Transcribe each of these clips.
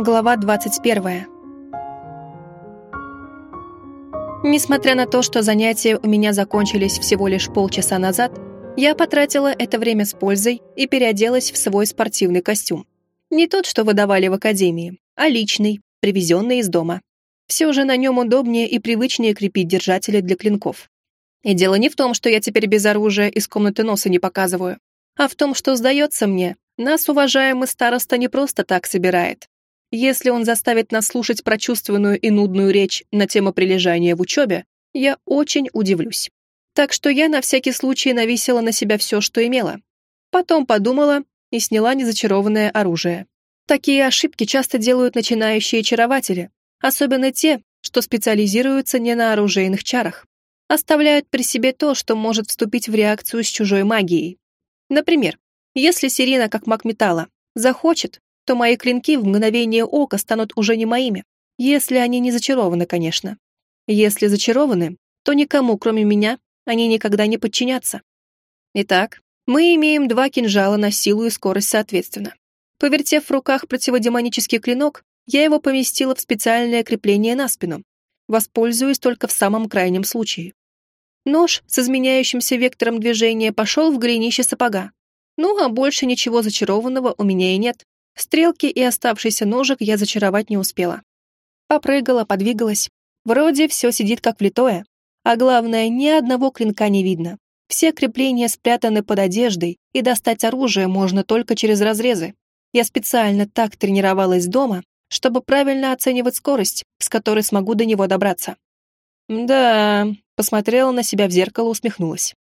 Глава 21. Несмотря на то, что занятия у меня закончились всего лишь полчаса назад, я потратила это время с пользой и переоделась в свой спортивный костюм. Не тот, что выдавали в академии, а личный, привезенный из дома. Все же на нем удобнее и привычнее крепить держатели для клинков. И дело не в том, что я теперь без оружия из комнаты носа не показываю, а в том, что, сдается мне, нас уважаемый староста не просто так собирает, если он заставит нас слушать прочувственную и нудную речь на тему прилежания в учебе, я очень удивлюсь. Так что я на всякий случай навесила на себя все, что имела. Потом подумала и сняла незачарованное оружие. Такие ошибки часто делают начинающие чарователи, особенно те, что специализируются не на оружейных чарах. Оставляют при себе то, что может вступить в реакцию с чужой магией. Например, если Сирена, как маг металла, захочет, то мои клинки в мгновение ока станут уже не моими, если они не зачарованы, конечно. Если зачарованы, то никому, кроме меня, они никогда не подчинятся. Итак, мы имеем два кинжала на силу и скорость соответственно. Повертев в руках противодемонический клинок, я его поместила в специальное крепление на спину. Воспользуюсь только в самом крайнем случае. Нож с изменяющимся вектором движения пошел в голенище сапога. Ну, а больше ничего зачарованного у меня и нет. Стрелки и оставшийся ножик я зачаровать не успела. Попрыгала, подвигалась. Вроде все сидит как влитое. А главное, ни одного клинка не видно. Все крепления спрятаны под одеждой, и достать оружие можно только через разрезы. Я специально так тренировалась дома, чтобы правильно оценивать скорость, с которой смогу до него добраться. Да, посмотрела на себя в зеркало, усмехнулась.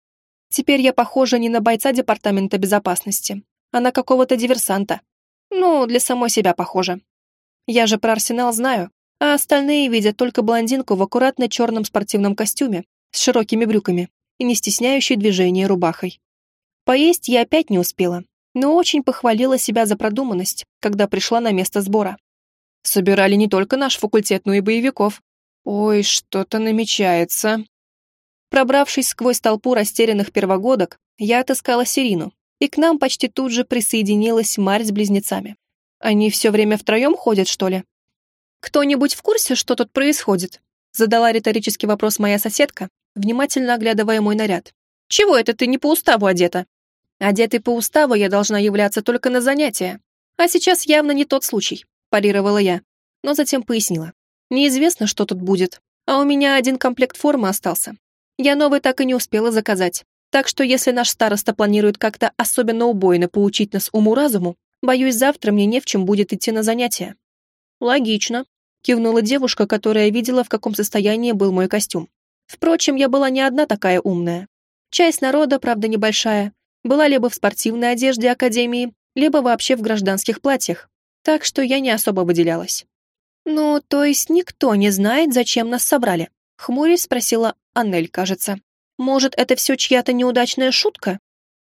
Теперь я похожа не на бойца департамента безопасности, а на какого-то диверсанта, ну, для самой себя похоже. Я же про Арсенал знаю, а остальные видят только блондинку в аккуратно черном спортивном костюме с широкими брюками и не стесняющей движения рубахой. Поесть я опять не успела, но очень похвалила себя за продуманность, когда пришла на место сбора. Собирали не только наш факультет, но и боевиков. Ой, что-то намечается. Пробравшись сквозь толпу растерянных первогодок, я отыскала Сирину, и к нам почти тут же присоединилась Марь с близнецами. Они все время втроем ходят, что ли? «Кто-нибудь в курсе, что тут происходит?» Задала риторический вопрос моя соседка, внимательно оглядывая мой наряд. «Чего это ты не по уставу одета?» «Одетой по уставу я должна являться только на занятия. А сейчас явно не тот случай», парировала я, но затем пояснила. «Неизвестно, что тут будет, а у меня один комплект формы остался. Я новый так и не успела заказать, так что если наш староста планирует как-то особенно убойно поучить нас уму-разуму, боюсь, завтра мне не в чем будет идти на занятия». «Логично», — кивнула девушка, которая видела, в каком состоянии был мой костюм. Впрочем, я была не одна такая умная. Часть народа, правда небольшая, была либо в спортивной одежде Академии, либо вообще в гражданских платьях, так что я не особо выделялась. «Ну, то есть никто не знает, зачем нас собрали?» — хмурясь спросила Аннель, кажется. Может, это все чья-то неудачная шутка?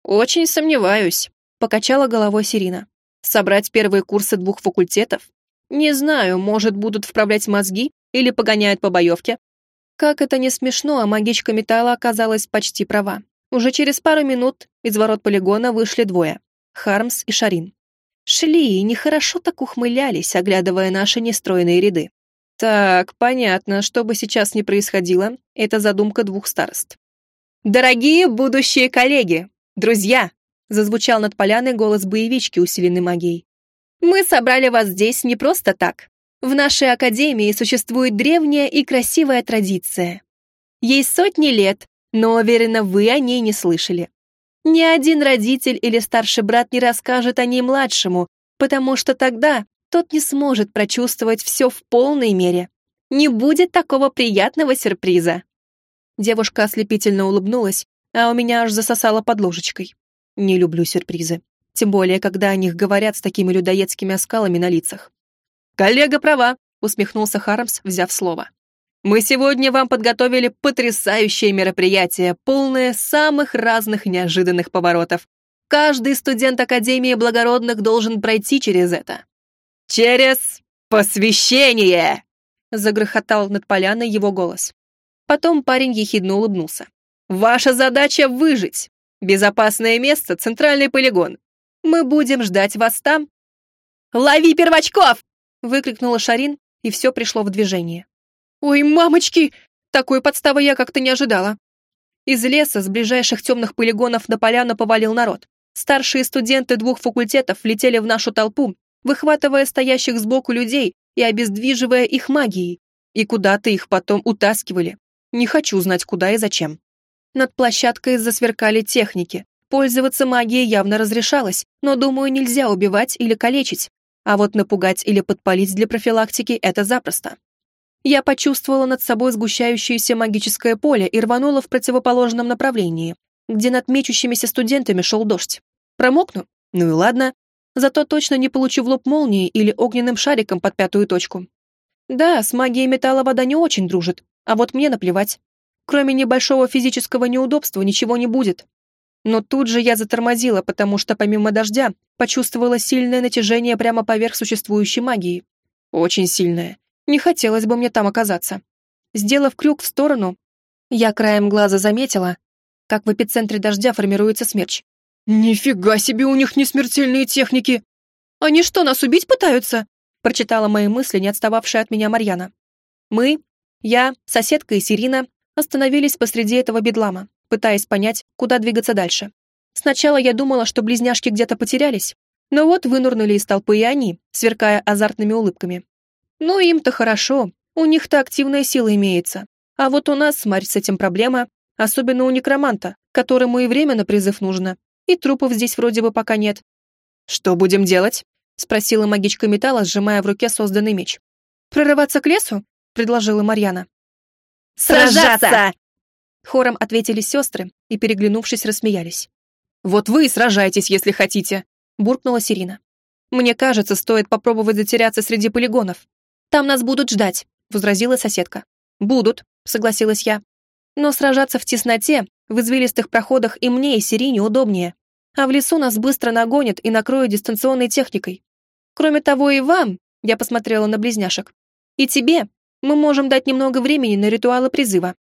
Очень сомневаюсь, покачала головой Сирина. Собрать первые курсы двух факультетов? Не знаю, может, будут вправлять мозги или погоняют по боевке. Как это не смешно, а магичка металла оказалась почти права. Уже через пару минут из ворот полигона вышли двое — Хармс и Шарин. Шли и нехорошо так ухмылялись, оглядывая наши нестройные ряды. Так, понятно, что бы сейчас ни происходило, это задумка двух старост. «Дорогие будущие коллеги! Друзья!» зазвучал над поляной голос боевички, усиленный магией. «Мы собрали вас здесь не просто так. В нашей академии существует древняя и красивая традиция. Ей сотни лет, но, уверена, вы о ней не слышали. Ни один родитель или старший брат не расскажет о ней младшему, потому что тогда тот не сможет прочувствовать все в полной мере. Не будет такого приятного сюрприза. Девушка ослепительно улыбнулась, а у меня аж засосало под ложечкой. Не люблю сюрпризы. Тем более, когда о них говорят с такими людоедскими оскалами на лицах. «Коллега права», — усмехнулся Хармс, взяв слово. «Мы сегодня вам подготовили потрясающее мероприятие, полное самых разных неожиданных поворотов. Каждый студент Академии Благородных должен пройти через это». «Через посвящение!» — загрохотал над поляной его голос. Потом парень ехидно улыбнулся. «Ваша задача — выжить. Безопасное место — центральный полигон. Мы будем ждать вас там». «Лови первочков!» — выкрикнула Шарин, и все пришло в движение. «Ой, мамочки! Такой подставы я как-то не ожидала!» Из леса, с ближайших темных полигонов на поляну повалил народ. Старшие студенты двух факультетов летели в нашу толпу, выхватывая стоящих сбоку людей и обездвиживая их магией. И куда-то их потом утаскивали. Не хочу знать, куда и зачем. Над площадкой засверкали техники. Пользоваться магией явно разрешалось, но, думаю, нельзя убивать или калечить. А вот напугать или подпалить для профилактики — это запросто. Я почувствовала над собой сгущающееся магическое поле и рванула в противоположном направлении, где над мечущимися студентами шел дождь. Промокну? Ну и ладно. Зато точно не получу в лоб молнии или огненным шариком под пятую точку. Да, с магией металла вода не очень дружит, а вот мне наплевать. Кроме небольшого физического неудобства ничего не будет. Но тут же я затормозила, потому что помимо дождя почувствовала сильное натяжение прямо поверх существующей магии. Очень сильное. Не хотелось бы мне там оказаться. Сделав крюк в сторону, я краем глаза заметила, как в эпицентре дождя формируется смерч. «Нифига себе у них несмертельные техники! Они что, нас убить пытаются?» прочитала мои мысли, не отстававшая от меня Марьяна. Мы, я, соседка и Сирина остановились посреди этого бедлама, пытаясь понять, куда двигаться дальше. Сначала я думала, что близняшки где-то потерялись, но вот вынурнули из толпы и они, сверкая азартными улыбками. Ну, им-то хорошо, у них-то активная сила имеется. А вот у нас, смотри, с этим проблема, особенно у некроманта, которому и время на призыв нужно, и трупов здесь вроде бы пока нет. «Что будем делать?» — спросила магичка металла, сжимая в руке созданный меч. «Прорываться к лесу?» — предложила Марьяна. «Сражаться!» Хором ответили сестры и, переглянувшись, рассмеялись. «Вот вы и сражайтесь, если хотите!» — буркнула Сирина. «Мне кажется, стоит попробовать затеряться среди полигонов. «Там нас будут ждать», — возразила соседка. «Будут», — согласилась я. «Но сражаться в тесноте, в извилистых проходах и мне, и Сирине удобнее. А в лесу нас быстро нагонят и накроют дистанционной техникой. Кроме того, и вам, — я посмотрела на близняшек, — и тебе мы можем дать немного времени на ритуалы призыва».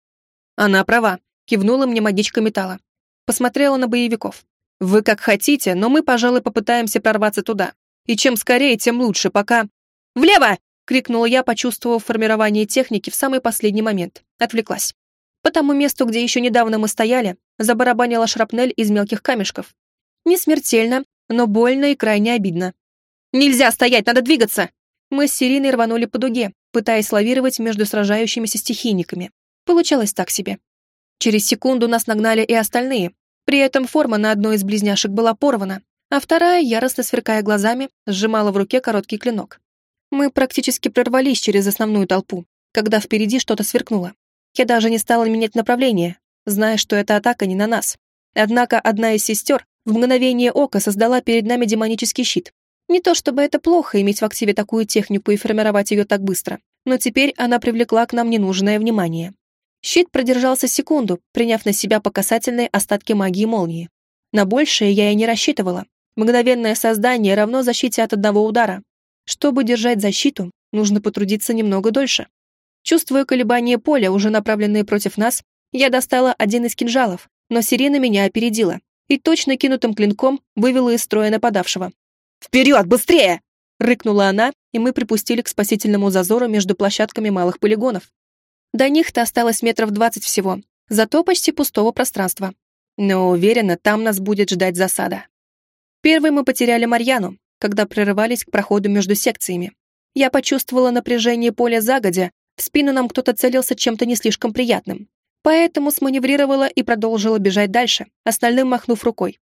«Она права», — кивнула мне магичка металла. Посмотрела на боевиков. «Вы как хотите, но мы, пожалуй, попытаемся прорваться туда. И чем скорее, тем лучше, пока...» «Влево!» — крикнула я, почувствовав формирование техники в самый последний момент. Отвлеклась. По тому месту, где еще недавно мы стояли, забарабанила шрапнель из мелких камешков. Не смертельно, но больно и крайне обидно. «Нельзя стоять, надо двигаться!» Мы с Сириной рванули по дуге, пытаясь лавировать между сражающимися стихийниками. Получалось так себе. Через секунду нас нагнали и остальные. При этом форма на одной из близняшек была порвана, а вторая, яростно сверкая глазами, сжимала в руке короткий клинок. Мы практически прорвались через основную толпу, когда впереди что-то сверкнуло. Я даже не стала менять направление, зная, что эта атака не на нас. Однако одна из сестер в мгновение ока создала перед нами демонический щит. Не то чтобы это плохо иметь в активе такую технику и формировать ее так быстро, но теперь она привлекла к нам ненужное внимание. Щит продержался секунду, приняв на себя по остатки магии молнии. На большее я и не рассчитывала. Мгновенное создание равно защите от одного удара, чтобы держать защиту, нужно потрудиться немного дольше. Чувствуя колебания поля, уже направленные против нас, я достала один из кинжалов, но Сирена меня опередила и точно кинутым клинком вывела из строя нападавшего. «Вперед, быстрее!» — рыкнула она, и мы припустили к спасительному зазору между площадками малых полигонов. До них-то осталось метров двадцать всего, зато почти пустого пространства. Но уверена, там нас будет ждать засада. Первой мы потеряли Марьяну, когда прорывались к проходу между секциями. Я почувствовала напряжение поля загодя, в спину нам кто-то целился чем-то не слишком приятным. Поэтому сманеврировала и продолжила бежать дальше, остальным махнув рукой.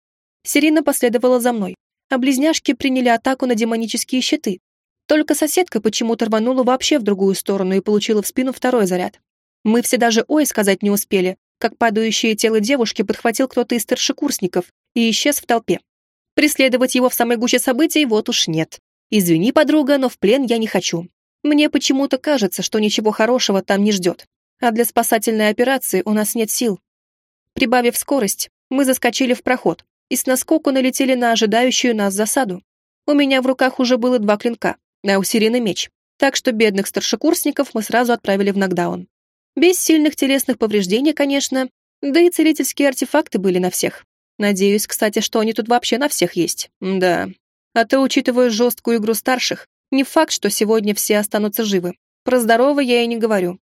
Сирина последовала за мной, а близняшки приняли атаку на демонические щиты. Только соседка почему-то рванула вообще в другую сторону и получила в спину второй заряд. Мы все даже «ой» сказать не успели, как падающее тело девушки подхватил кто-то из старшекурсников и исчез в толпе. Преследовать его в самой гуще событий вот уж нет. Извини, подруга, но в плен я не хочу. Мне почему-то кажется, что ничего хорошего там не ждет. А для спасательной операции у нас нет сил. Прибавив скорость, мы заскочили в проход и с наскоку налетели на ожидающую нас засаду. У меня в руках уже было два клинка, а у Сирины меч, так что бедных старшекурсников мы сразу отправили в нокдаун. Без сильных телесных повреждений, конечно, да и целительские артефакты были на всех. Надеюсь, кстати, что они тут вообще на всех есть. Да. А то, учитывая жесткую игру старших, Не факт, что сегодня все останутся живы. Про здоровье я и не говорю.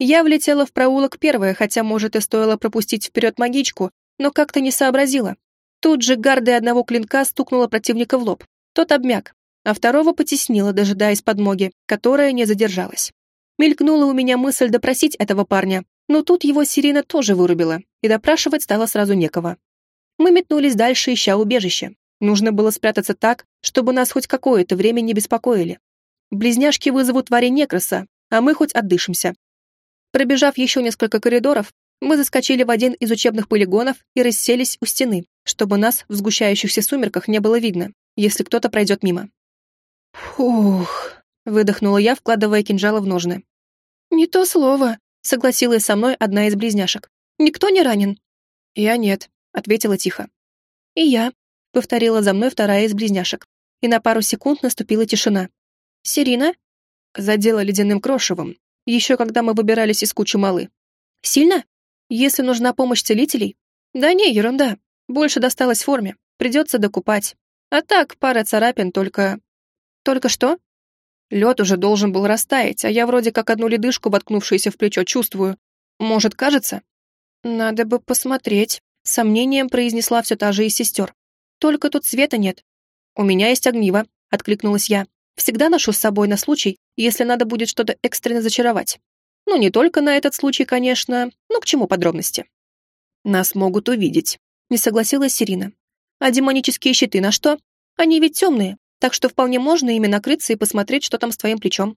Я влетела в проулок первая, хотя, может, и стоило пропустить вперед магичку, но как-то не сообразила. Тут же гардой одного клинка стукнула противника в лоб. Тот обмяк, а второго потеснила, дожидаясь подмоги, которая не задержалась. Мелькнула у меня мысль допросить этого парня, но тут его Сирина тоже вырубила, и допрашивать стало сразу некого. Мы метнулись дальше, ища убежище. Нужно было спрятаться так, чтобы нас хоть какое-то время не беспокоили. Близняшки вызовут Варе Некраса, а мы хоть отдышимся. Пробежав еще несколько коридоров, мы заскочили в один из учебных полигонов и расселись у стены, чтобы нас в сгущающихся сумерках не было видно, если кто-то пройдет мимо. «Фух», — выдохнула я, вкладывая кинжалы в ножны. «Не то слово», — согласилась со мной одна из близняшек. «Никто не ранен?» «Я нет», — ответила тихо. «И я», — повторила за мной вторая из близняшек. И на пару секунд наступила тишина. «Сирина?» Задела ледяным крошевом, еще когда мы выбирались из кучи малы. «Сильно? Если нужна помощь целителей?» «Да не, ерунда. Больше досталось форме. Придется докупать. А так, пара царапин только...» «Только что?» Лед уже должен был растаять, а я вроде как одну ледышку, воткнувшуюся в плечо, чувствую. Может, кажется? Надо бы посмотреть. Сомнением произнесла все та же из сестер. Только тут света нет. У меня есть огниво, откликнулась я. Всегда ношу с собой на случай, если надо будет что-то экстренно зачаровать. Ну, не только на этот случай, конечно, но к чему подробности? Нас могут увидеть, не согласилась Сирина. А демонические щиты на что? Они ведь темные, так что вполне можно ими накрыться и посмотреть, что там с твоим плечом.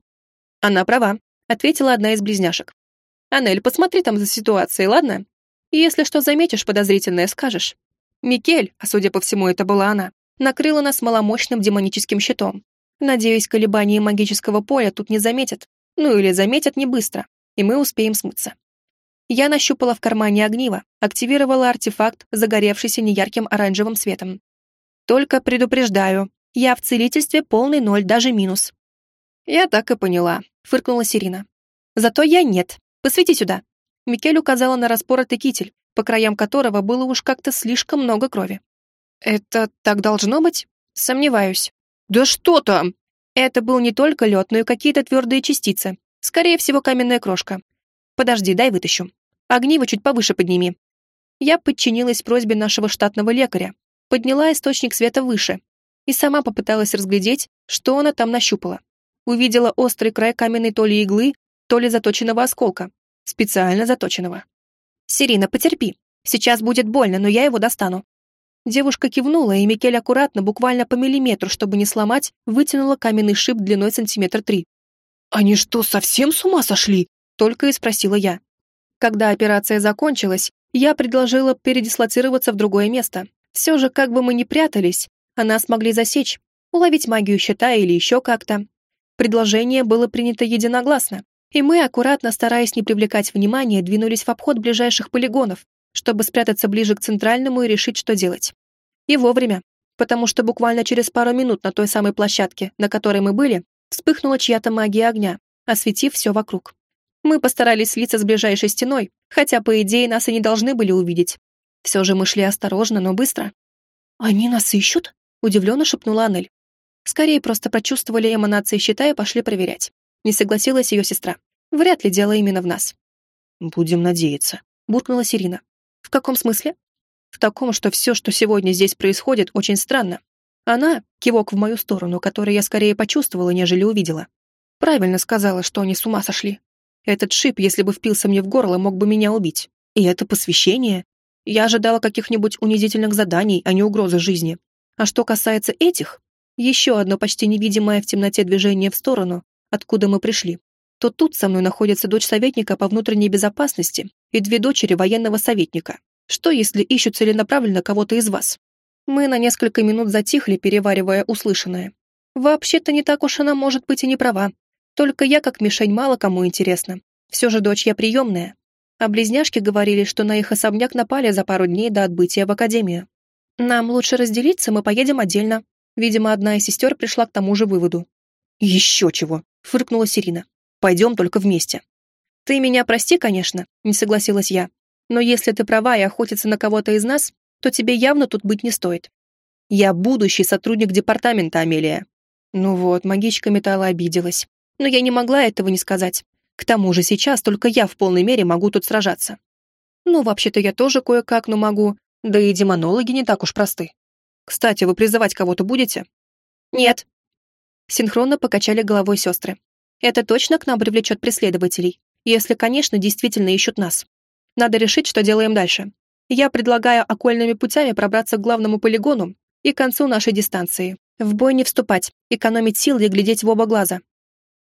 Она права, ответила одна из близняшек. Анель, посмотри там за ситуацией, ладно? Если что заметишь подозрительное, скажешь. Микель, а судя по всему, это была она, накрыла нас маломощным демоническим щитом. Надеюсь, колебания магического поля тут не заметят. Ну или заметят не быстро, и мы успеем смыться. Я нащупала в кармане огниво, активировала артефакт, загоревшийся неярким оранжевым светом. Только предупреждаю, я в целительстве полный ноль, даже минус. Я так и поняла, фыркнула Сирина. Зато я нет. Посвети сюда. Микель указала на распоротый китель, по краям которого было уж как-то слишком много крови. «Это так должно быть?» «Сомневаюсь». «Да что там?» Это был не только лед, но и какие-то твердые частицы. Скорее всего, каменная крошка. «Подожди, дай вытащу. Огниво чуть повыше подними». Я подчинилась просьбе нашего штатного лекаря, подняла источник света выше и сама попыталась разглядеть, что она там нащупала. Увидела острый край каменной то ли иглы, то ли заточенного осколка, специально заточенного. «Сирина, потерпи. Сейчас будет больно, но я его достану». Девушка кивнула, и Микель аккуратно, буквально по миллиметру, чтобы не сломать, вытянула каменный шип длиной сантиметр три. «Они что, совсем с ума сошли?» — только и спросила я. Когда операция закончилась, я предложила передислоцироваться в другое место. Все же, как бы мы ни прятались, а нас могли засечь, уловить магию щита или еще как-то. Предложение было принято единогласно, и мы, аккуратно стараясь не привлекать внимания, двинулись в обход ближайших полигонов, чтобы спрятаться ближе к центральному и решить, что делать. И вовремя, потому что буквально через пару минут на той самой площадке, на которой мы были, вспыхнула чья-то магия огня, осветив все вокруг. Мы постарались слиться с ближайшей стеной, хотя, по идее, нас и не должны были увидеть. Все же мы шли осторожно, но быстро. «Они нас ищут?» — удивленно шепнула Анель. Скорее просто прочувствовали эманации щита и пошли проверять. Не согласилась ее сестра. Вряд ли дело именно в нас. «Будем надеяться», — буркнула Сирина. «В каком смысле?» «В таком, что все, что сегодня здесь происходит, очень странно. Она — кивок в мою сторону, который я скорее почувствовала, нежели увидела. Правильно сказала, что они с ума сошли. Этот шип, если бы впился мне в горло, мог бы меня убить. И это посвящение. Я ожидала каких-нибудь унизительных заданий, а не угрозы жизни. А что касается этих, еще одно почти невидимое в темноте движение в сторону, откуда мы пришли, то тут со мной находится дочь советника по внутренней безопасности и две дочери военного советника. Что, если ищут целенаправленно кого-то из вас? Мы на несколько минут затихли, переваривая услышанное. Вообще-то не так уж она может быть и не права. Только я, как мишень, мало кому интересна. Все же дочь я приемная. А близняшки говорили, что на их особняк напали за пару дней до отбытия в академию. Нам лучше разделиться, мы поедем отдельно. Видимо, одна из сестер пришла к тому же выводу. «Еще чего!» — фыркнула Сирина. «Пойдем только вместе». «Ты меня прости, конечно», — не согласилась я. «Но если ты права и охотиться на кого-то из нас, то тебе явно тут быть не стоит. Я будущий сотрудник департамента, Амелия. Ну вот, магичка металла обиделась. Но я не могла этого не сказать. К тому же сейчас только я в полной мере могу тут сражаться. Ну, вообще-то я тоже кое-как, но могу. Да и демонологи не так уж просты. Кстати, вы призывать кого-то будете? Нет. Синхронно покачали головой сестры. Это точно к нам привлечет преследователей, если, конечно, действительно ищут нас. Надо решить, что делаем дальше. Я предлагаю окольными путями пробраться к главному полигону и к концу нашей дистанции. В бой не вступать, экономить силы и глядеть в оба глаза.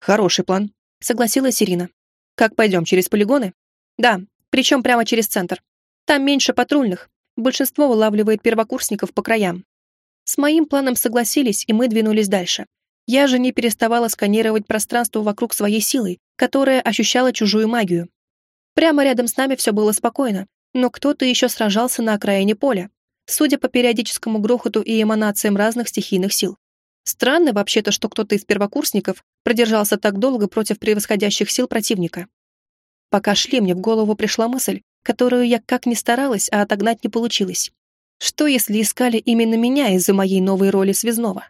Хороший план, согласилась Ирина. Как пойдем, через полигоны? Да, причем прямо через центр. Там меньше патрульных, большинство вылавливает первокурсников по краям. С моим планом согласились, и мы двинулись дальше. Я же не переставала сканировать пространство вокруг своей силой, которая ощущала чужую магию. Прямо рядом с нами все было спокойно, но кто-то еще сражался на окраине поля, судя по периодическому грохоту и эманациям разных стихийных сил. Странно вообще-то, что кто-то из первокурсников продержался так долго против превосходящих сил противника. Пока шли, мне в голову пришла мысль, которую я как ни старалась, а отогнать не получилось. Что, если искали именно меня из-за моей новой роли связного?